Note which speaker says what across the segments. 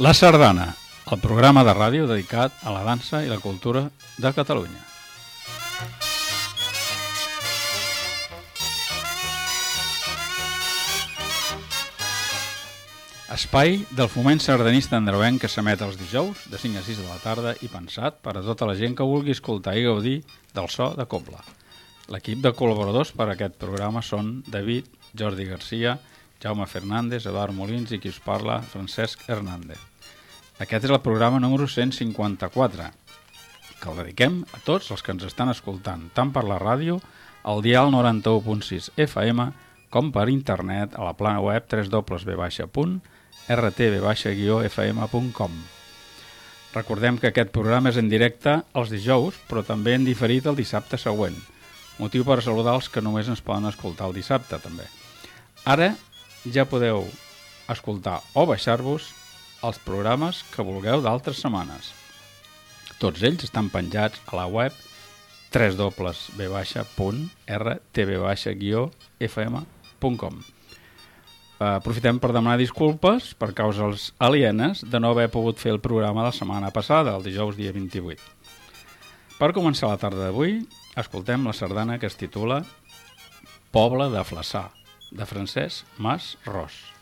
Speaker 1: La Sardana, el programa de ràdio dedicat a la dansa i la cultura de Catalunya. Espai del foment sardanista andreuenc que s'emet els dijous de 5 a 6 de la tarda i pensat per a tota la gent que vulgui escoltar i gaudir del so de Cobla. L'equip de col·laboradors per a aquest programa són David, Jordi Garcia, Jaume Fernández, Eduard Molins i qui us parla, Francesc Hernández. Aquest és el programa número 154, que el dediquem a tots els que ens estan escoltant, tant per la ràdio, al dial 91.6 FM, com per internet a la plana web www.rtb.com rtb-fm.com. Recordem que aquest programa és en directe els dijous, però també en diferit el dissabte següent. Motiu per saludar els que només ens poden escoltar el dissabte, també. Ara ja podeu escoltar o baixar-vos els programes que vulgueu d'altres setmanes. Tots ells estan penjats a la web www.rtb-fm.com. Aprofitem per demanar disculpes per causes alienes de no haver pogut fer el programa la setmana passada, el dijous dia 28. Per començar la tarda d'avui, escoltem la sardana que es titula Poble de Flaçà, de Francesc Mas Ros.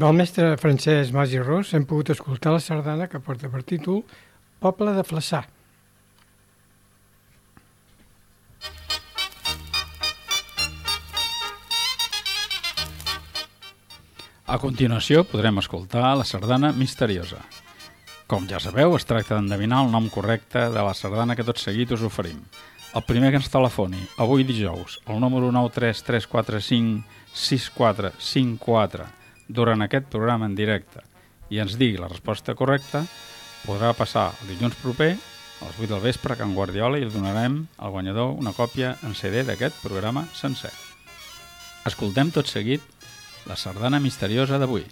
Speaker 2: Del mestre francès Magi Ros hem pogut escoltar la sardana que porta per títol Poble de Flaçà.
Speaker 1: A continuació podrem escoltar la sardana misteriosa. Com ja sabeu, es tracta d'endevinar el nom correcte de la sardana que tot seguit us oferim. El primer que ens telefoni, avui dijous, el número 933456454, durant aquest programa en directe, i ens digui la resposta correcta, podrà passar el dilluns proper, a les 8 del vespre, a Can Guardiola, i li donarem al guanyador una còpia en CD d'aquest programa sencer. Escoltem tot seguit la sardana misteriosa d'avui.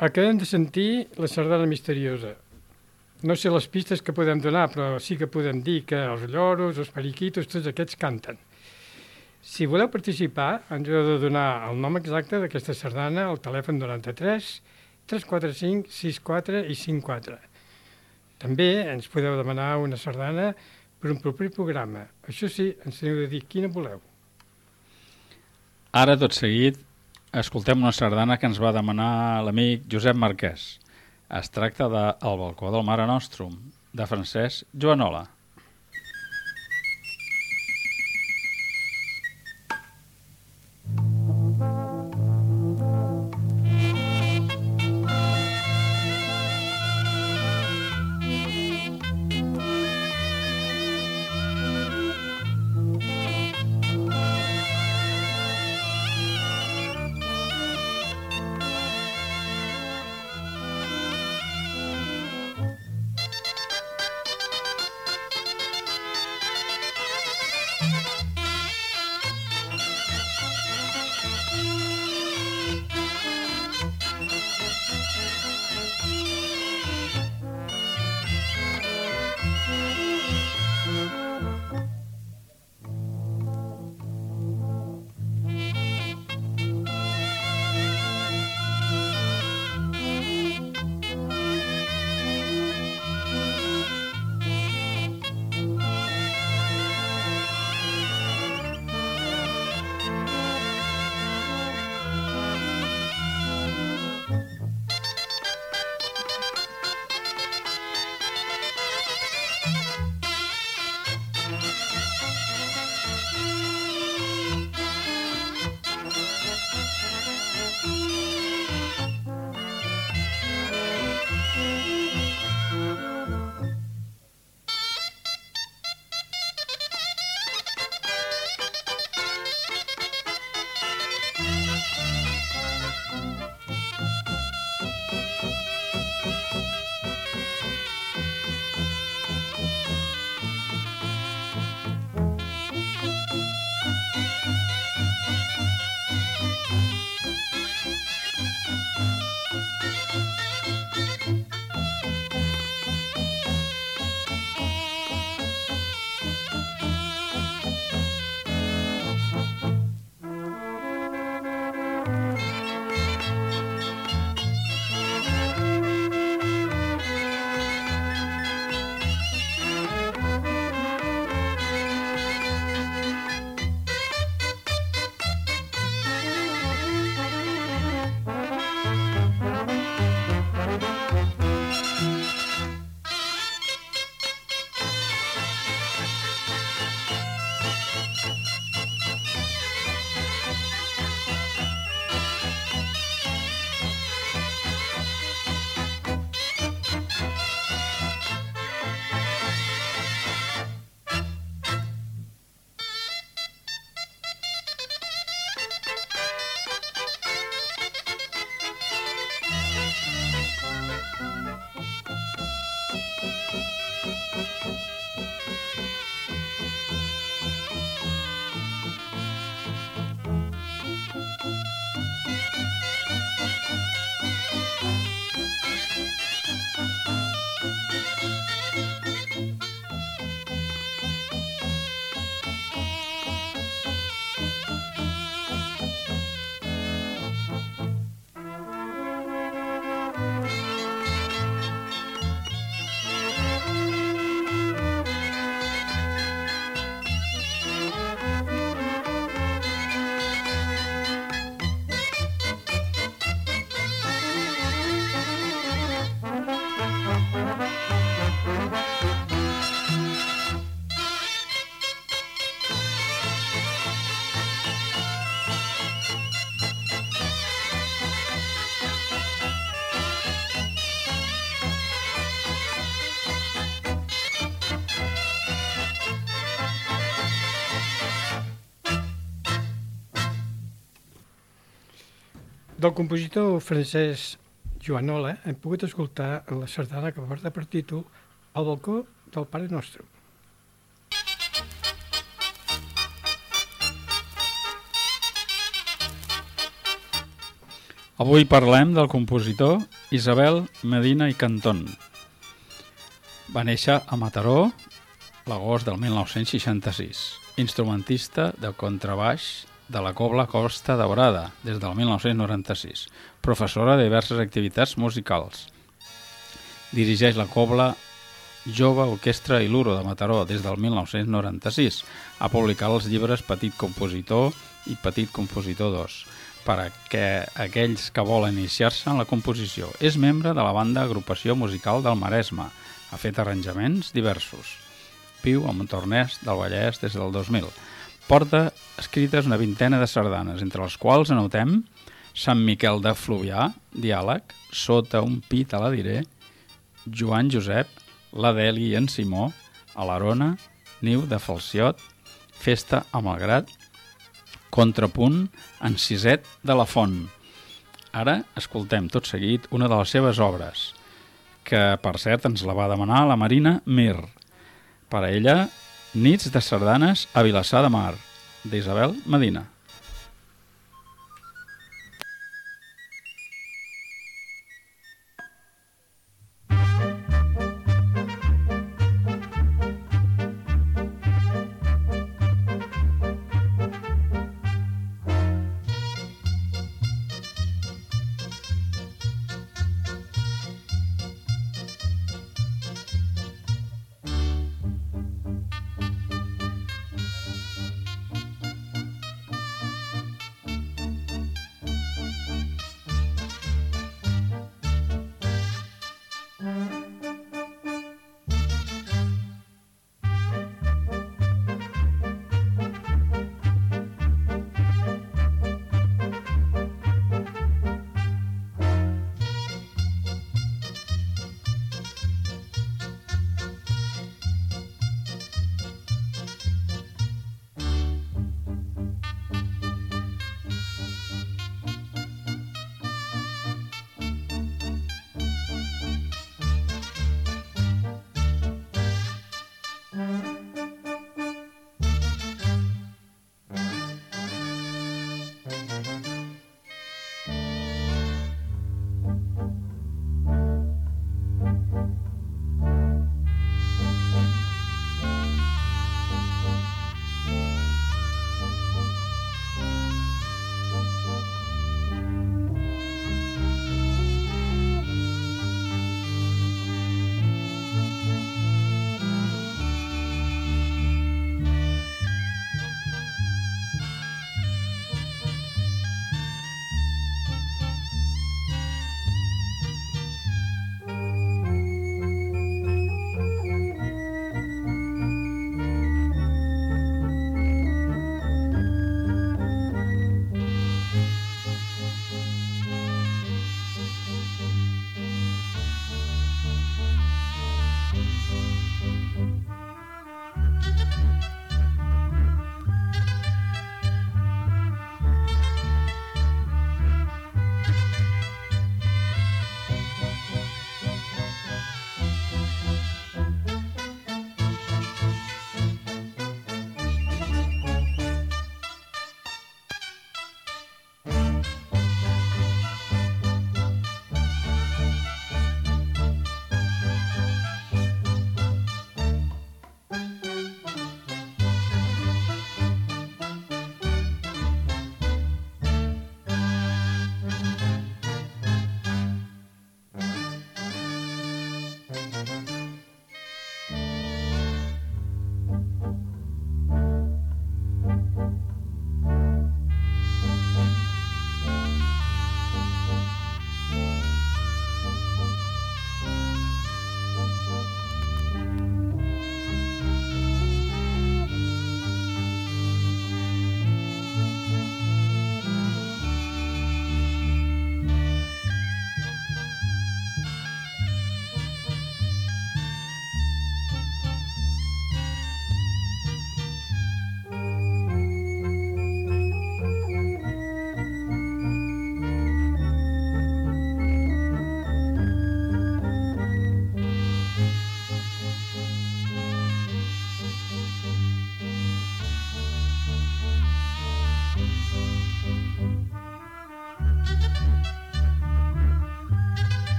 Speaker 2: Acabem de sentir la sardana misteriosa. No sé les pistes que podem donar, però sí que podem dir que els lloros, els periquitos, tots aquests canten. Si voleu participar, ens heu de donar el nom exacte d'aquesta sardana al telèfon 93 345 64 i 54. També ens podeu demanar una sardana per un proper programa. Això sí, ens teniu de dir quina voleu.
Speaker 1: Ara, tot seguit, escoltem una sardana que ens va demanar l'amic Josep Marquès. Es tracta de El balcó del Mare Nostrum, de Francesc Joanola.
Speaker 2: Del compositor francès Joanola hem pogut escoltar la sardana que porta per títol El balcó del Pare Nostre.
Speaker 1: Avui parlem del compositor Isabel Medina i Cantón. Va néixer a Mataró l'agost del 1966. Instrumentista de contrabaix de la Cobla Costa Daurada des del 1996. Professora de diverses activitats musicals. Dirigeix la Cobla Jove Orquestra i Luro de Mataró des del 1996. Ha publicat els llibres Petit Compositor i Petit Compositor 2 per a que aquells que volen iniciar-se en la composició. És membre de la banda Agrupació Musical del Maresme. Ha fet arranjaments diversos. Viu a Montornès del Vallès des del 2000. Porta escrites una vintena de sardanes, entre les quals anotem Sant Miquel de Fluvià, Diàleg, Sota un pit a la diré, Joan Josep, l'Adeli i en Simó, a l'Arona, Niu de Falciot, Festa a Malgrat, Contrapunt en siset de la Font. Ara escoltem tot seguit una de les seves obres, que per cert ens la va demanar la Marina Mir. Per a ella, Nits de sardanes a Vilassar de Mar, d'Isabel Medina.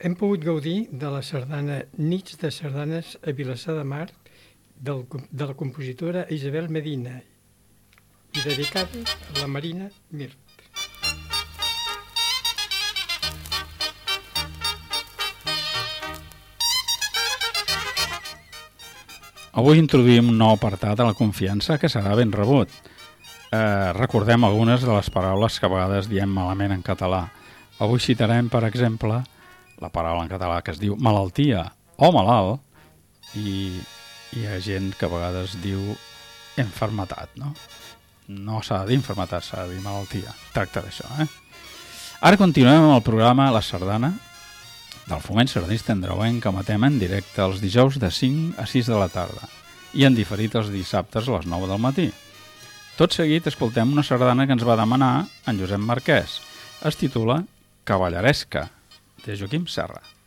Speaker 2: Hem pogut gaudir de la sardana Nits de Sardanes a Vilassar de Mar del, de la compositora Isabel Medina i dedicada a la Marina Mirt.
Speaker 1: Avui introduïm un nou apartat a la confiança que serà ben rebut. Eh, recordem algunes de les paraules que a vegades diem malament en català. Avui citarem, per exemple, la paraula en català que es diu malaltia o malalt i hi ha gent que a vegades diu enfermetat, no? No s'ha de dir enfermetat, s'ha de dir malaltia. Tracta d'això, eh? Ara continuem amb el programa La Sardana, del Foment Sardanista Andreuenc que matem en directe els dijous de 5 a 6 de la tarda i en diferit els dissabtes a les 9 del matí. Tot seguit escoltem una sardana que ens va demanar en Josep Marquès. Es titula Cavalleresca, de Joaquim Serra.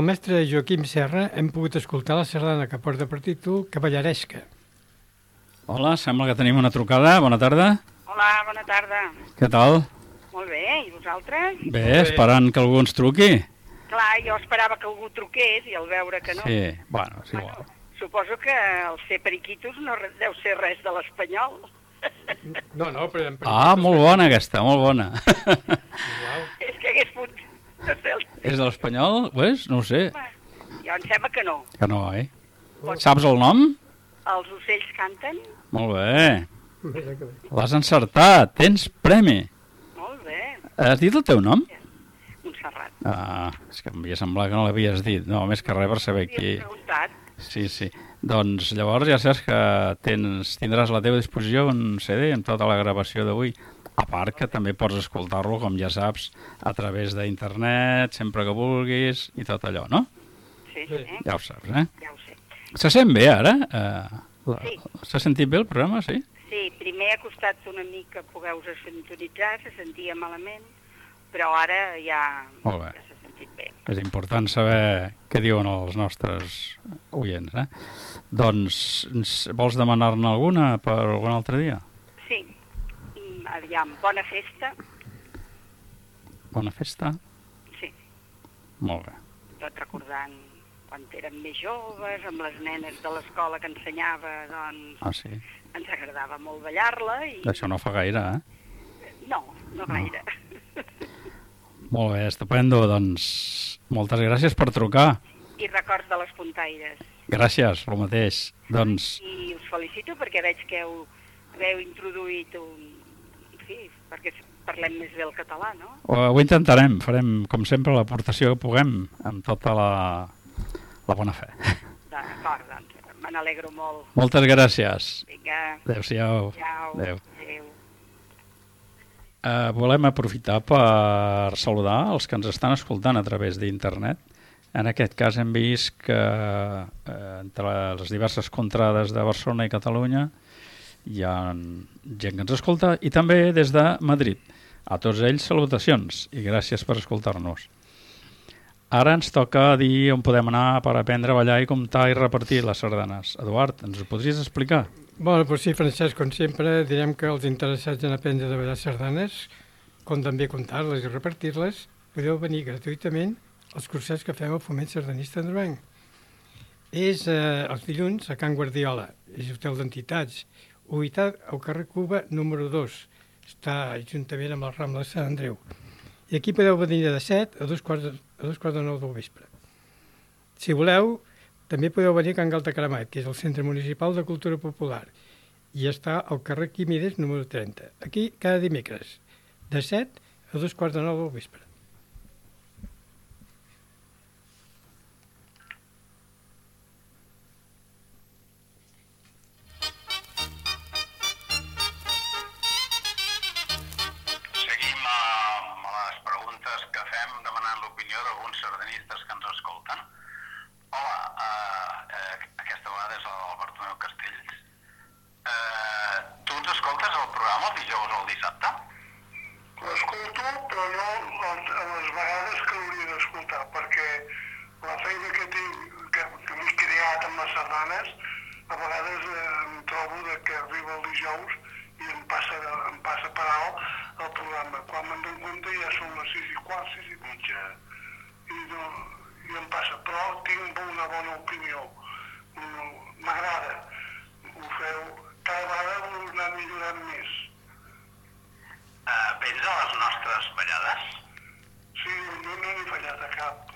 Speaker 2: Del mestre Joaquim Serra hem pogut escoltar la sardana que porta per títol Caballaresca.
Speaker 1: Hola, sembla que tenim una trucada. Bona tarda.
Speaker 3: Hola, bona tarda.
Speaker 1: Què tal?
Speaker 3: Molt bé, i vosaltres?
Speaker 1: Bé, esperant que algú ens truqui.
Speaker 3: Clar, jo esperava que algú truqués i al veure que no...
Speaker 1: Sí, bueno, és igual.
Speaker 3: Suposo que el ser periquitos no deu ser res de l'espanyol.
Speaker 2: No, no, però...
Speaker 1: Ah, molt bona aquesta, molt bona.
Speaker 3: És que hagués
Speaker 1: és de l'espanyol? Pues, no ho sé.
Speaker 3: Jo em sembla que no.
Speaker 1: Que no, eh? Saps el nom?
Speaker 3: Els ocells canten?
Speaker 1: Molt bé. L'has encertat. Tens premi.
Speaker 3: Molt bé.
Speaker 1: Has dit el teu nom?
Speaker 3: Montserrat.
Speaker 1: Ah, és que em havia semblat que no l'havies dit. No, més que res per saber qui...
Speaker 3: Preguntat.
Speaker 1: Sí, sí. Doncs llavors ja saps que tens, tindràs a la teva disposició un CD amb tota la gravació d'avui. A part que també pots escoltar-lo, com ja saps, a través d'internet, sempre que vulguis i tot allò, no?
Speaker 3: Sí,
Speaker 2: Sí.
Speaker 1: Ja ho saps, eh?
Speaker 3: ja ho sé.
Speaker 1: Se sent bé ara? Eh, la-
Speaker 3: Sí.
Speaker 1: S'ha sentit bé el programa, sí?
Speaker 3: Sí, primer ha costat una mica poder-vos sintonitzar, se sentia malament, però ara ja,
Speaker 1: Molt bé.
Speaker 3: ja s'ha sentit bé.
Speaker 1: És important saber què diuen els nostres oients, eh? Doncs, ens- vols demanar-ne alguna per algun altre dia?
Speaker 3: Aviam, bona festa,
Speaker 1: Bona festa?
Speaker 3: sí,
Speaker 1: Molt bé.
Speaker 3: tot recordant quan érem més joves, amb les nenes de l'escola que ensenyava, doncs
Speaker 1: Ah, sí?
Speaker 3: ens agradava molt ballar-la i...
Speaker 1: Això no fa gaire, eh?
Speaker 3: No, no gaire.
Speaker 1: Molt bé, estupendo. Doncs moltes gràcies per trucar.
Speaker 3: I records de les puntaires.
Speaker 1: Gràcies, el mateix. Doncs
Speaker 3: I us felicito perquè veig que heu, heu introduït un... Perquè parlem més bé el català, no?
Speaker 1: ho, ho intentarem, farem, com sempre, l'aportació que puguem amb tota la, la bona fe.
Speaker 3: D'acord, doncs, me n'alegro molt.
Speaker 1: Moltes gràcies.
Speaker 3: Vinga,
Speaker 1: Adéu-siau. Adéu. Uh, volem aprofitar per saludar els que ens estan escoltant a través d'internet. En aquest cas hem vist que eh, entre les diverses contrades de Barcelona i Catalunya hi ha gent que ens escolta i també des de Madrid. A tots ells salutacions i gràcies per escoltar-nos. Ara ens toca dir on podem anar per aprendre a ballar i comptar i repartir les sardanes. Eduard, ens ho podries explicar?
Speaker 2: Bueno, doncs sí, Francesc, com sempre, direm que els interessats en aprendre a ballar sardanes, com també comptar-les i repartir-les, podeu venir gratuïtament als cursets que fem al Foment Sardanista Androvenc. És eh, els dilluns a Can Guardiola, és hotel d'entitats, ubicat al carrer Cuba número 2, està juntament amb el Rambla de Sant Andreu. I aquí podeu venir de 7 a dos quarts de, a dos quarts de 9 del vespre. Si voleu, també podeu venir a Can Galta Caramat, que és el Centre Municipal de Cultura Popular, i està al carrer Quimides número 30. Aquí cada dimecres, de 7 a dos quarts de 9 del vespre.
Speaker 4: És el Bartomeu Castells. Uh, tu ens escoltes el programa el dijous o el dissabte?
Speaker 5: L'escolto, però no a les vegades que l'hauria d'escoltar, perquè la feina que tinc, que, que m'he creat amb les sardanes, a vegades eh, em trobo de que arriba el dijous i em passa, em passa per alt el programa. Quan me'n dono compte ja són les sis i quart, sis i mitja, i, no, i em passa. Però tinc una bona opinió. M'agrada. Ho feu. Cada vegada ho anar millorant més.
Speaker 4: Uh, vens a les nostres ballades?
Speaker 5: Sí, jo no n'he fallat a cap.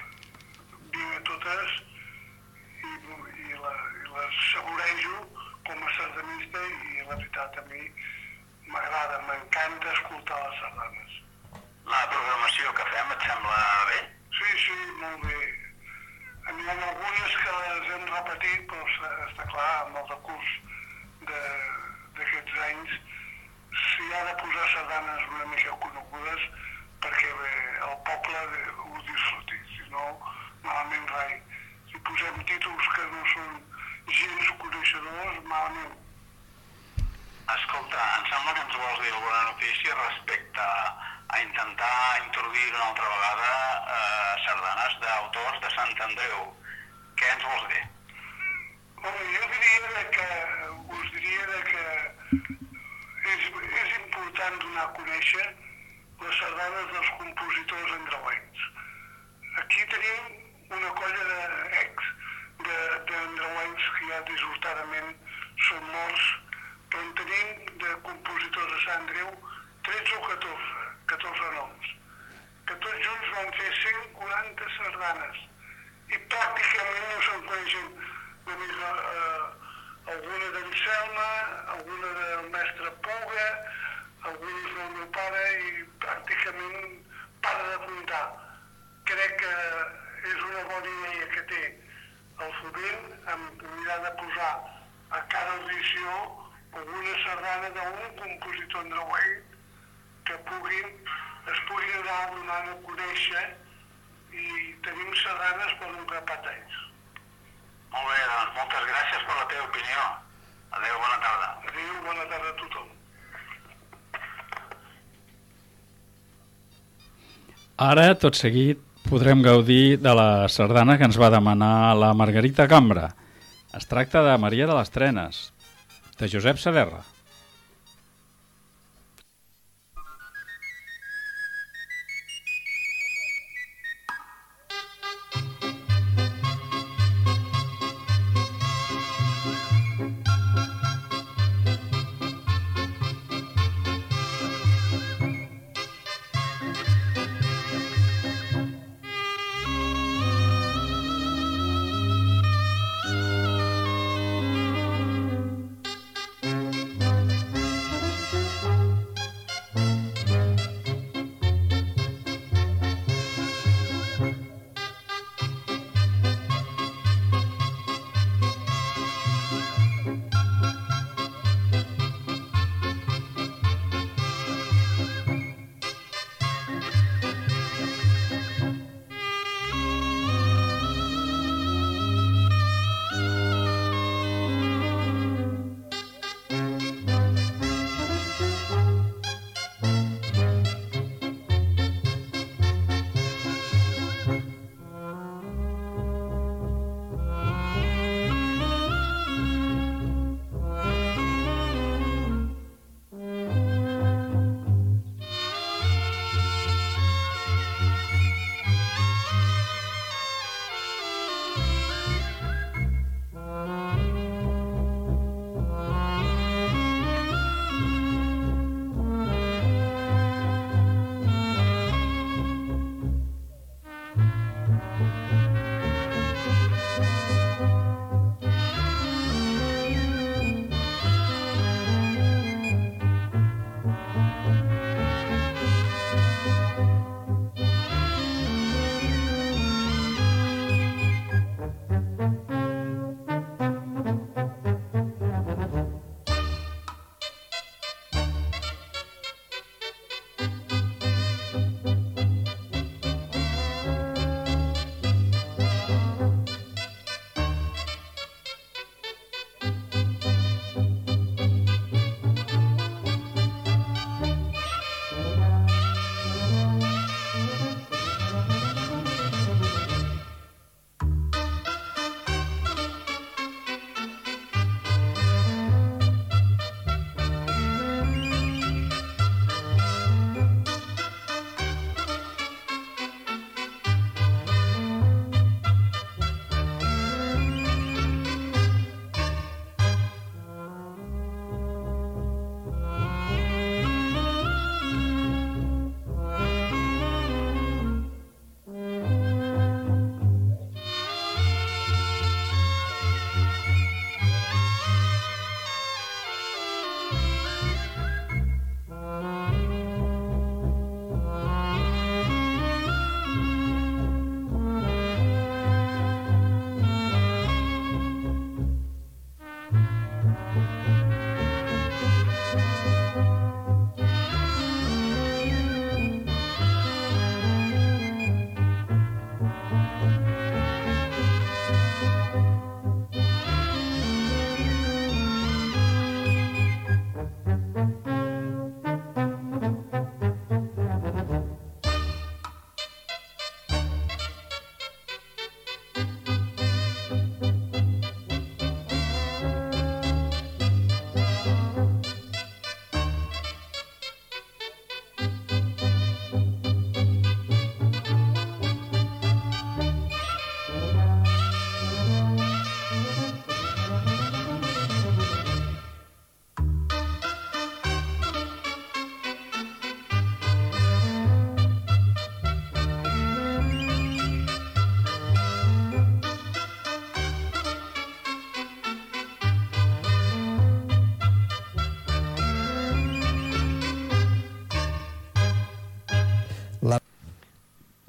Speaker 5: Vinc a totes i, i, la, i les saborejo com a sardanista i la veritat a mi m'agrada, m'encanta escoltar les sardanes.
Speaker 4: La programació que fem et sembla bé?
Speaker 5: Sí, sí, molt bé. Ha algunes que les hem repetit, però està- clar, amb el recurs d'aquests anys s'hi ha de posar sardanes una mica conegudes perquè bé, el poble ho disfruti, si no, malament rai. Si posem títols que no són gens coneixedors, malament.
Speaker 4: Escolta, em sembla que ens vols dir alguna notícia respecte a intentar introduir una altra vegada eh, sardanes d'autors de Sant Andreu. Què ens vols dir?
Speaker 5: Home, jo diria que, us diria que és, és important donar a conèixer les sardanes dels compositors andreuencs. Aquí tenim una colla d'ex d'andreuencs que ja dissortadament són morts, però en tenim de compositors de Sant Andreu 13 o 14, 14 noms, que tots junts van fer 140 sardanes. I pràcticament no se'n coneixen. Només eh, alguna d'en Selma, alguna del mestre Puga, algunes del meu pare i pràcticament para de comptar. Crec que és una bona idea que té el Fobent amb mirar de posar a cada audició alguna sardana d'un compositor andreuenc que puguin, es puguin anar donant a conèixer i tenim sardanes per un grapat.
Speaker 4: Molt bé, doncs moltes gràcies per la teva opinió. Adéu, bona tarda.
Speaker 5: Adéu, bona tarda a tothom.
Speaker 1: Ara, tot seguit, podrem gaudir de la sardana que ens va demanar la Margarita Cambra. Es tracta de Maria de les Trenes, de Josep Saderra.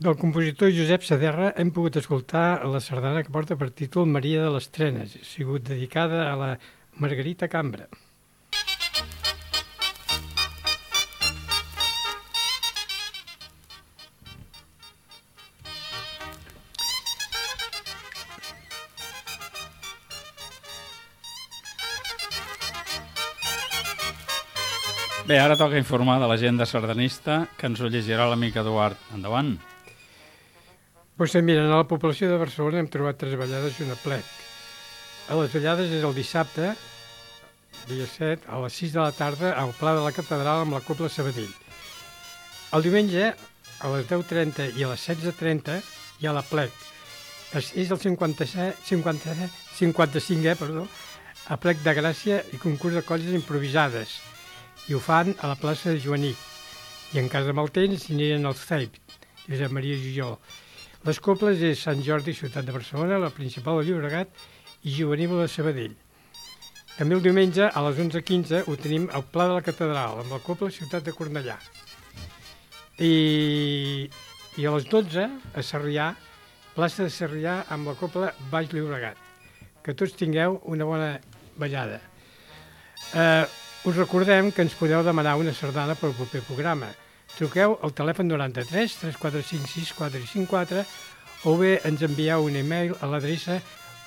Speaker 2: Del compositor Josep Saderra hem pogut escoltar la sardana que porta per títol Maria de les Trenes, sigut dedicada a la Margarita Cambra.
Speaker 1: Bé, ara toca informar de l'agenda sardanista, que ens ho llegirà l'amic Eduard. Endavant.
Speaker 2: Pues doncs mira, a la població de Barcelona hem trobat tres ballades i una plec. A les ballades és el dissabte, dia 7, a les 6 de la tarda, al Pla de la Catedral amb la Copla Sabadell. El diumenge, a les 10.30 i a les 16.30, hi ha la plec. És, és el 57, 57, 55è, perdó, a plec de Gràcia i concurs de colles improvisades. I ho fan a la plaça de Joanic. I en cas de mal temps hi aniran els Zeip, Josep Maria Gijol. Les coples és Sant Jordi, ciutat de Barcelona, la principal de Llobregat i juvenil de Sabadell. També el diumenge a les 11.15 ho tenim al Pla de la Catedral, amb la copla ciutat de Cornellà. I, i a les 12 a Sarrià, plaça de Sarrià amb la copla Baix Llobregat. Que tots tingueu una bona ballada. Eh, us recordem que ens podeu demanar una sardana per al proper programa. Truqueu al telèfon 93 345 6454 o bé ens envieu un e-mail a l'adreça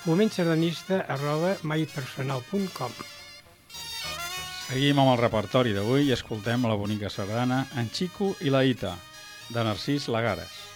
Speaker 2: fomentsardanista arroba maipersonal.com
Speaker 1: Seguim amb el repertori d'avui i escoltem la bonica sardana En Xico i la Ita, de Narcís Lagares.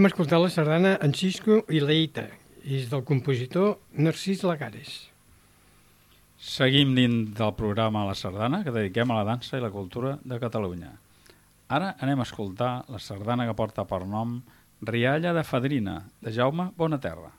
Speaker 2: Hem escoltat la sardana en Cisco i Leita, i és del compositor Narcís Lagares.
Speaker 1: Seguim dins del programa La Sardana, que dediquem a la dansa i la cultura de Catalunya. Ara anem a escoltar la sardana que porta per nom Rialla de Fadrina, de Jaume Bonaterra.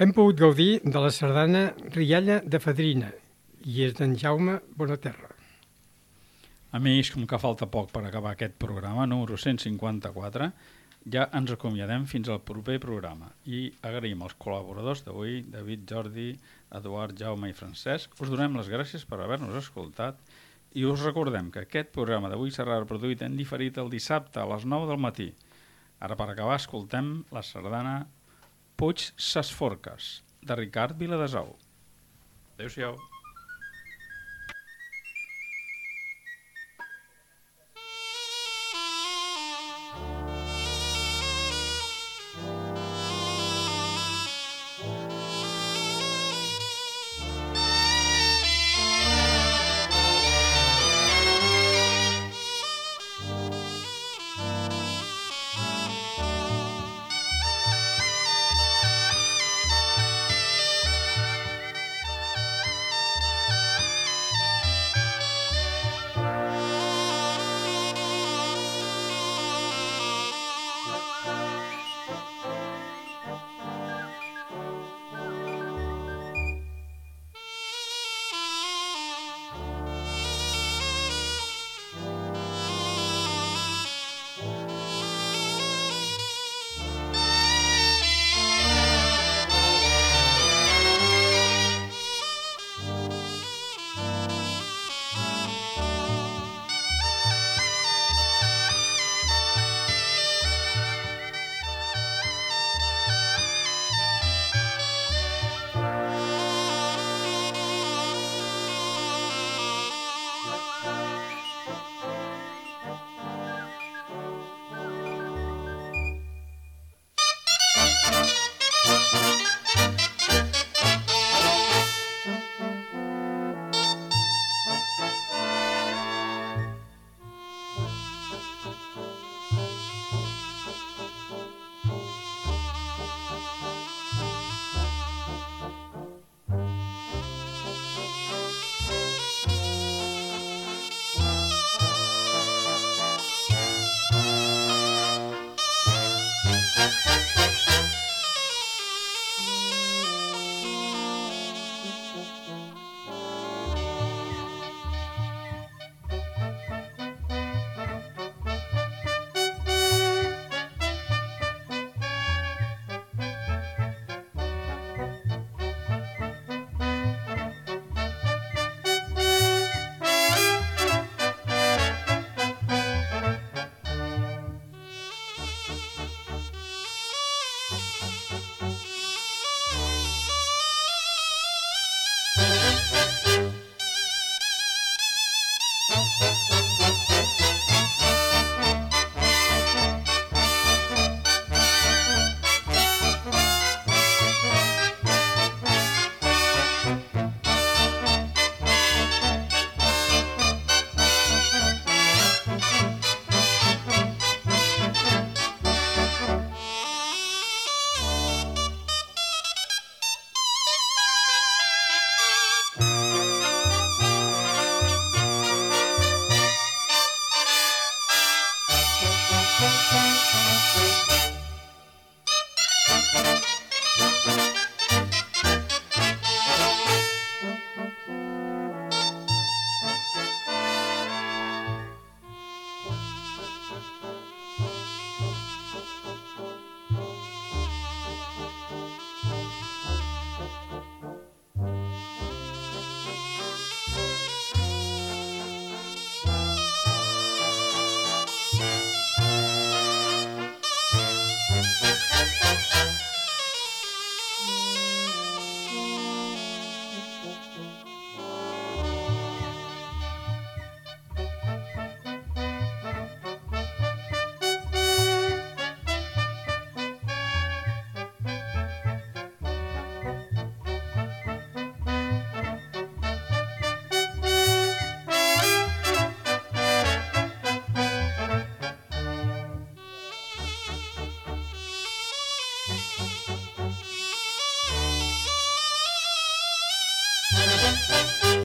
Speaker 2: Hem pogut gaudir de la sardana Rialla de Fadrina i és d'en Jaume Bonaterra.
Speaker 1: Amics, com que falta poc per acabar aquest programa, número 154, ja ens acomiadem fins al proper programa i agraïm als col·laboradors d'avui, David, Jordi, Eduard, Jaume i Francesc. Us donem les gràcies per haver-nos escoltat i us recordem que aquest programa d'avui serà reproduït en diferit el dissabte a les 9 del matí. Ara per acabar escoltem la sardana Puig Ses Forques, de Ricard Viladesau. Adéu-siau.